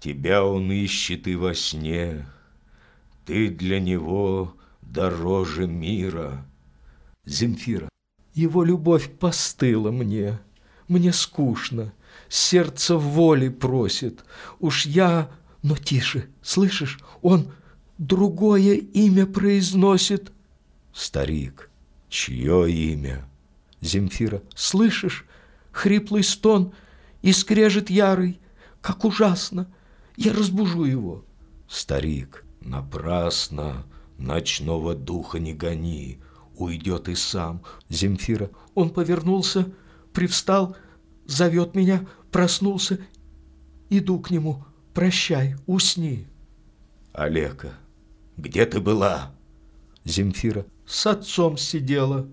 Тебя он ищет и во сне, Ты для него дороже мира. Земфира. Его любовь постыла мне, Мне скучно, сердце воли просит. Уж я... Но тише, слышишь, он другое имя произносит. Старик, чье имя? Земфира. Слышишь, хриплый стон и скрежет ярый, как ужасно. Я разбужу его. Старик, напрасно ночного духа не гони, уйдет и сам. Земфира. Он повернулся, привстал, зовет меня, проснулся. Иду к нему. Прощай, усни. Олега, где ты была? Земфира. С отцом сидела.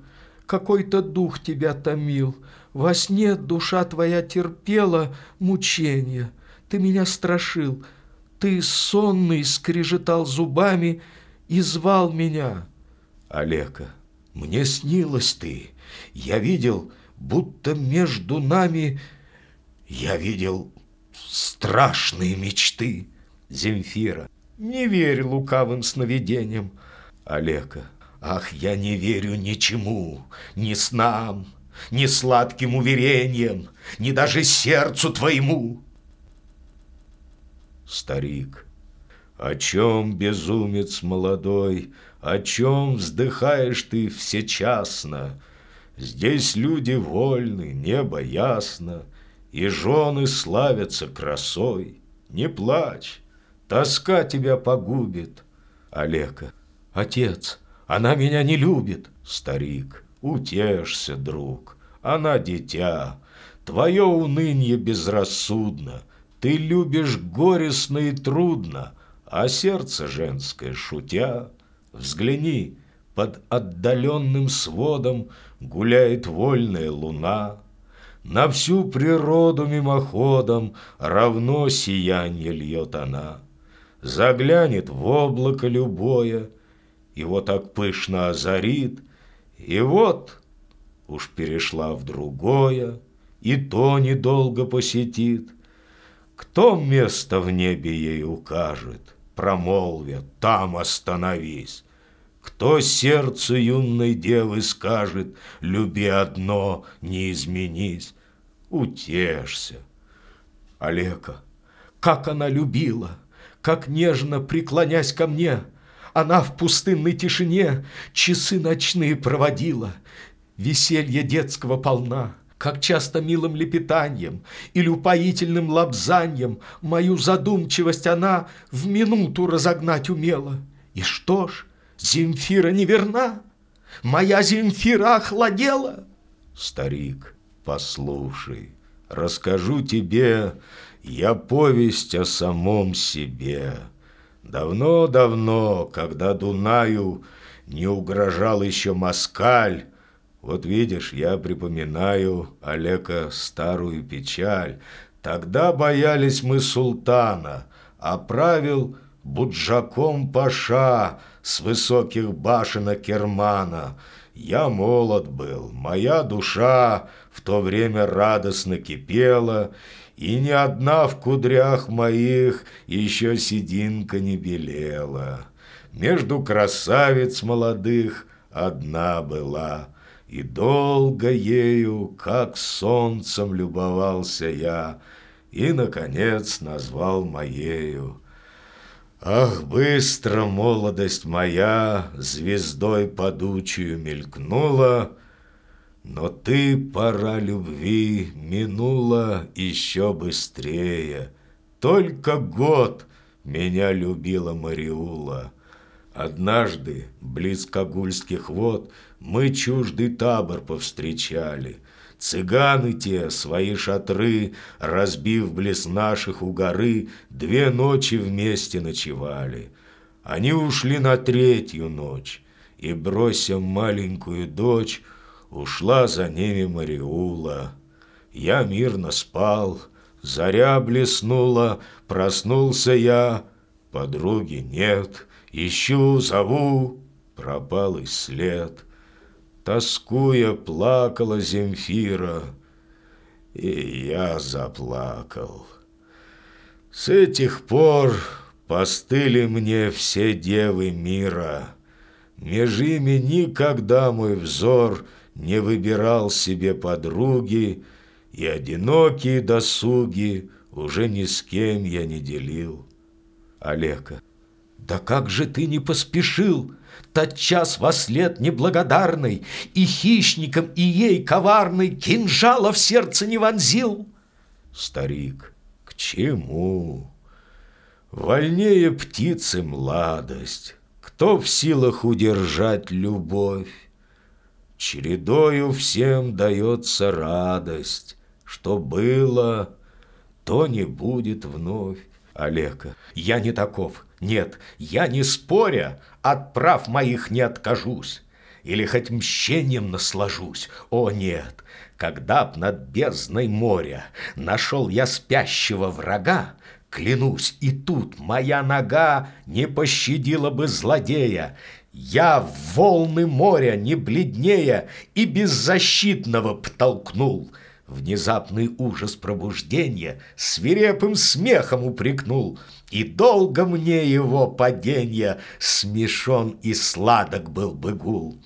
Какой-то дух тебя томил. Во сне душа твоя терпела мучения. Ты меня страшил. Ты сонный скрежетал зубами и звал меня. Олега, мне снилась ты. Я видел, будто между нами... Я видел страшные мечты. Земфира. Не верь лукавым сновидениям. Олега. Ах, я не верю ничему, ни снам, ни сладким уверениям, ни даже сердцу твоему. Старик. О чем, безумец молодой, о чем вздыхаешь ты всечасно? Здесь люди вольны, небо ясно, и жены славятся красой. Не плачь, тоска тебя погубит. Олега, отец, она меня не любит. Старик, утешься, друг, она дитя. Твое уныние безрассудно, ты любишь горестно и трудно, а сердце женское, шутя, взгляни, под отдаленным сводом гуляет вольная луна. На всю природу мимоходом равно сиянье льет она. Заглянет в облако любое, его так пышно озарит, и вот уж перешла в другое, и то недолго посетит. Кто место в небе ей укажет, промолвят, там остановись. Кто сердцу юной девы скажет, люби одно, не изменись, утешься. Олега, как она любила, как нежно преклонясь ко мне, она в пустынной тишине часы ночные проводила, веселье детского полна как часто милым лепетанием или упоительным лапзаньем мою задумчивость она в минуту разогнать умела. И что ж, Земфира неверна? Моя Земфира охладела? Старик, послушай, расскажу тебе я повесть о самом себе. Давно-давно, когда Дунаю не угрожал еще москаль, вот видишь, я припоминаю, Олега, старую печаль. Тогда боялись мы султана, а правил Буджаком Паша с высоких башенок Кермана. Я молод был, моя душа в то время радостно кипела, и ни одна в кудрях моих еще сединка не белела. Между красавиц молодых одна была, и долго ею, как солнцем любовался я, и, наконец, назвал моею. Ах, быстро молодость моя звездой подучую мелькнула, Но ты, пора любви, минула еще быстрее. Только год меня любила Мариула. Однажды, близ Кагульских вод, Мы чуждый табор повстречали — Цыганы те свои шатры, разбив близ наших у горы, Две ночи вместе ночевали. Они ушли на третью ночь, И, бросив маленькую дочь, Ушла за ними Мариула. Я мирно спал, заря блеснула, Проснулся я, подруги нет, Ищу, зову, пропал и след. Тоскуя, плакала Земфира, и я заплакал. С этих пор постыли мне все девы мира. Меж ими никогда мой взор не выбирал себе подруги, и одинокие досуги уже ни с кем я не делил. Олега. Да как же ты не поспешил? Тотчас во след неблагодарный И хищником, и ей коварный Кинжала в сердце не вонзил. Старик. К чему? Вольнее птицы младость. Кто в силах удержать любовь? Чередою всем дается радость. Что было, то не будет вновь. Олега, я не таков. Нет, я не споря, от прав моих не откажусь. Или хоть мщением наслажусь. О, нет, когда б над бездной моря Нашел я спящего врага, Клянусь, и тут моя нога Не пощадила бы злодея, Я в волны моря не бледнее И беззащитного потолкнул — Внезапный ужас пробуждения Свирепым смехом упрекнул, И долго мне его паденья Смешон и сладок был бы гул.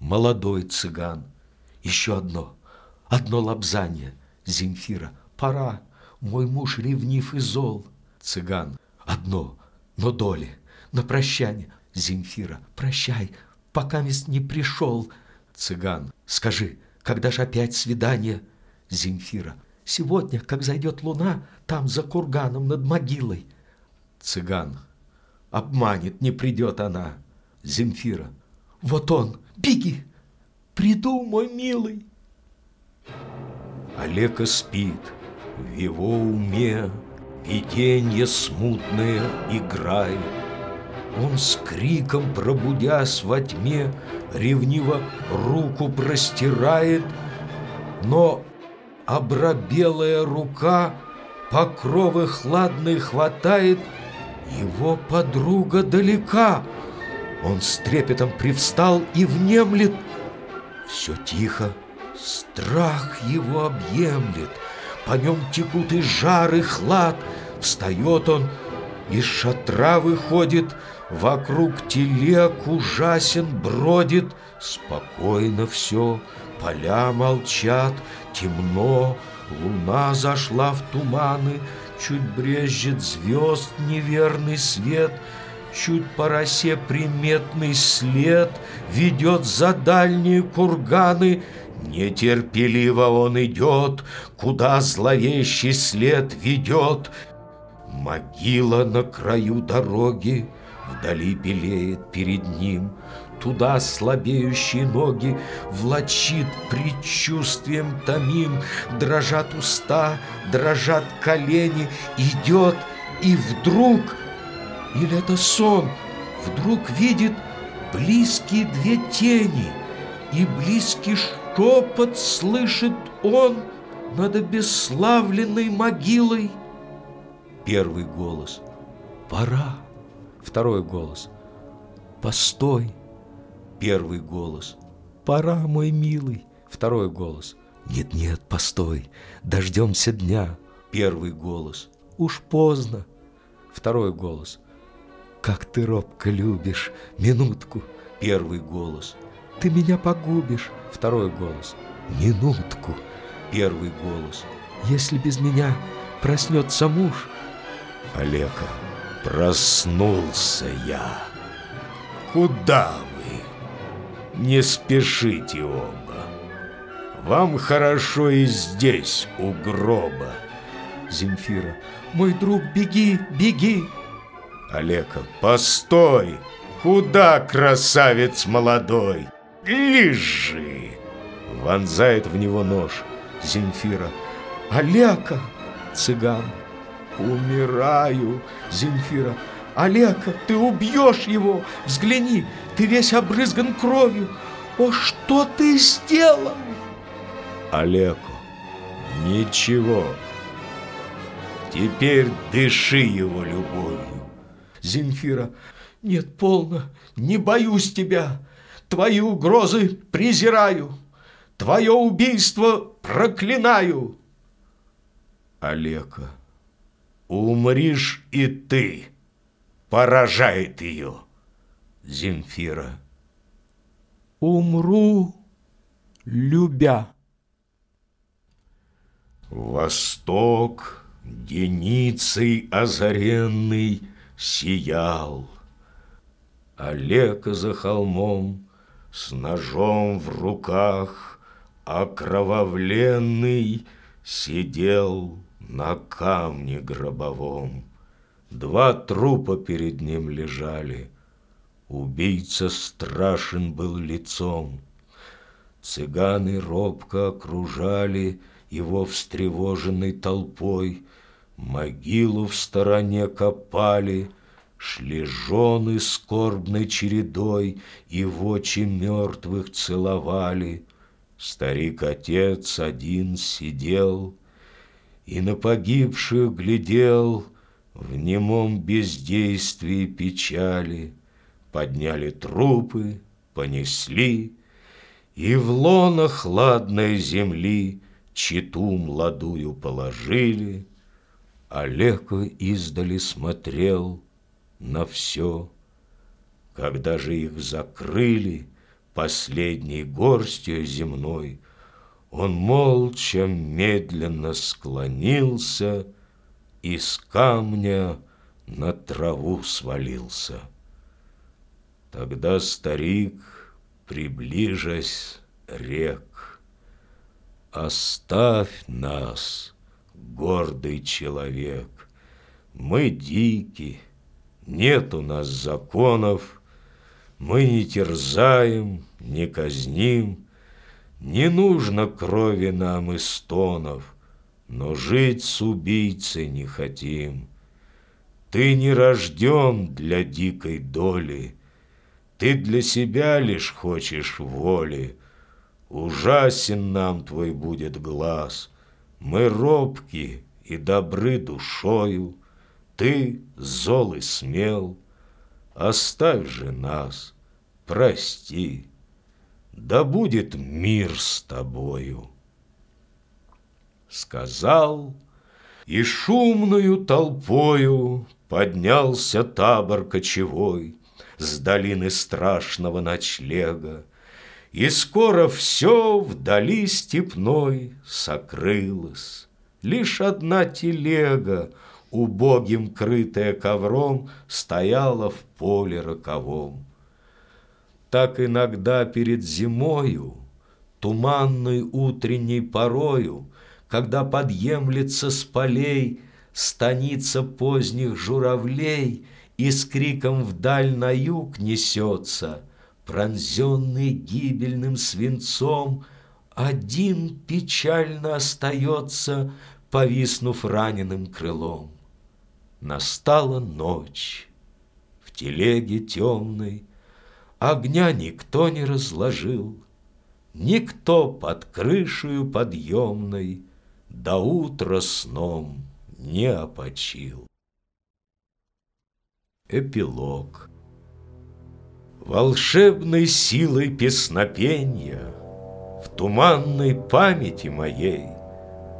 Молодой цыган, еще одно, одно лобзание, Земфира, пора, мой муж ревнив и зол. Цыган, одно, но доли, на прощание, Земфира, прощай, пока мест не пришел. Цыган, скажи, когда же опять свидание? Земфира. Сегодня, как зайдет луна, там за курганом над могилой. Цыган. Обманет, не придет она. Земфира. Вот он, беги. Приду, мой милый. Олега спит. В его уме виденье смутное играет. Он с криком, пробудясь во тьме, Ревниво руку простирает, Но обрабелая рука Покровы хладной хватает, Его подруга далека. Он с трепетом привстал и внемлет. Все тихо, страх его объемлет, По нем текут и жар, и хлад. Встает он, из шатра выходит, Вокруг телег ужасен бродит, Спокойно все, поля молчат, Темно, луна зашла в туманы, Чуть брежет звезд неверный свет, Чуть по росе приметный след Ведет за дальние курганы, Нетерпеливо он идет, Куда зловещий след ведет. Могила на краю дороги, Вдали белеет перед ним, Туда слабеющие ноги Влачит предчувствием томим, Дрожат уста, дрожат колени, Идет, и вдруг, или это сон, Вдруг видит близкие две тени, И близкий шепот слышит он Над обесславленной могилой. Первый голос. Пора. Второй голос. «Постой!» Первый голос. «Пора, мой милый!» Второй голос. «Нет-нет, постой! Дождемся дня!» Первый голос. «Уж поздно!» Второй голос. «Как ты робко любишь! Минутку!» Первый голос. «Ты меня погубишь!» Второй голос. «Минутку!» Первый голос. «Если без меня проснется муж!» Олега. Проснулся я. Куда? Не спешите оба. Вам хорошо и здесь, у гроба. Земфира. Мой друг, беги, беги. Олега. Постой. Куда, красавец молодой? Лежи. Вонзает в него нож. Земфира. Олега. Цыган. Умираю, Земфира. Олега, ты убьешь его! Взгляни, ты весь обрызган кровью. О, что ты сделал? Олега, ничего. Теперь дыши его любовью. Земфира, нет, полно, не боюсь тебя. Твои угрозы презираю. Твое убийство проклинаю. Олега, Умришь и ты, поражает ее. Земфира. Умру, любя. Восток деницей озаренный сиял. Олег за холмом с ножом в руках окровавленный сидел на камне гробовом. Два трупа перед ним лежали. Убийца страшен был лицом. Цыганы робко окружали его встревоженной толпой, Могилу в стороне копали — Шли жены скорбной чередой И в очи мертвых целовали. Старик-отец один сидел И на погибших глядел В немом бездействии печали. Подняли трупы, понесли, И в лоно хладной земли Читу младую положили. Олега издали смотрел — на все. Когда же их закрыли последней горстью земной, Он молча медленно склонился И с камня на траву свалился. Тогда старик, приближась, рек, Оставь нас, гордый человек, Мы дикие. Нет у нас законов, мы не терзаем, не казним, Не нужно крови нам и стонов, Но жить с убийцей не хотим. Ты не рожден для дикой доли, Ты для себя лишь хочешь воли. Ужасен нам твой будет глаз, Мы робки и добры душою, ты зол и смел, Оставь же нас, прости, Да будет мир с тобою. Сказал, и шумную толпою Поднялся табор кочевой С долины страшного ночлега, И скоро все вдали степной Сокрылось. Лишь одна телега убогим крытая ковром, стояла в поле роковом. Так иногда перед зимою, туманной утренней порою, когда подъемлется с полей станица поздних журавлей и с криком вдаль на юг несется, пронзенный гибельным свинцом, один печально остается, повиснув раненым крылом. Настала ночь, в телеге темной Огня никто не разложил, Никто под крышею подъемной До утра сном не опочил. Эпилог Волшебной силой песнопения В туманной памяти моей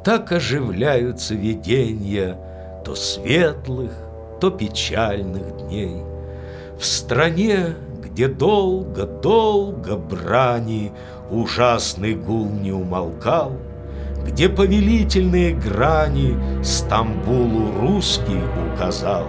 Так оживляются видения — то светлых, то печальных дней. В стране, где долго-долго брани Ужасный гул не умолкал, Где повелительные грани Стамбулу русский указал,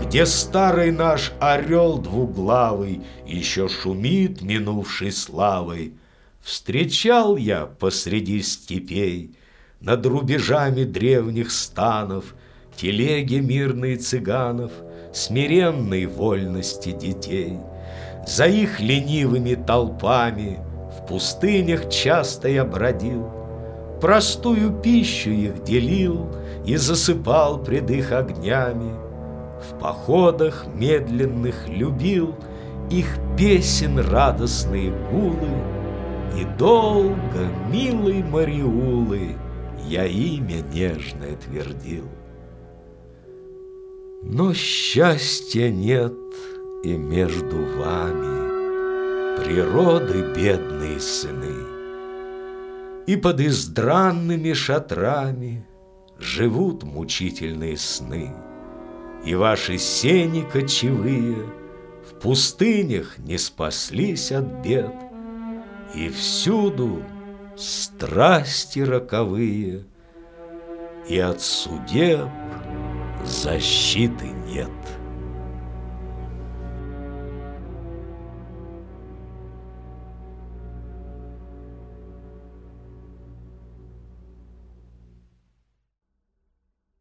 Где старый наш орел двуглавый Еще шумит минувшей славой, Встречал я посреди степей Над рубежами древних станов телеги мирные цыганов, Смиренной вольности детей. За их ленивыми толпами В пустынях часто я бродил, Простую пищу их делил И засыпал пред их огнями. В походах медленных любил Их песен радостные гулы, И долго, милой Мариулы, Я имя нежное твердил. Но счастья нет и между вами, Природы бедные сыны, И под издранными шатрами живут мучительные сны, И ваши сени кочевые В пустынях не спаслись от бед, И всюду страсти роковые, И от судеб защиты нет.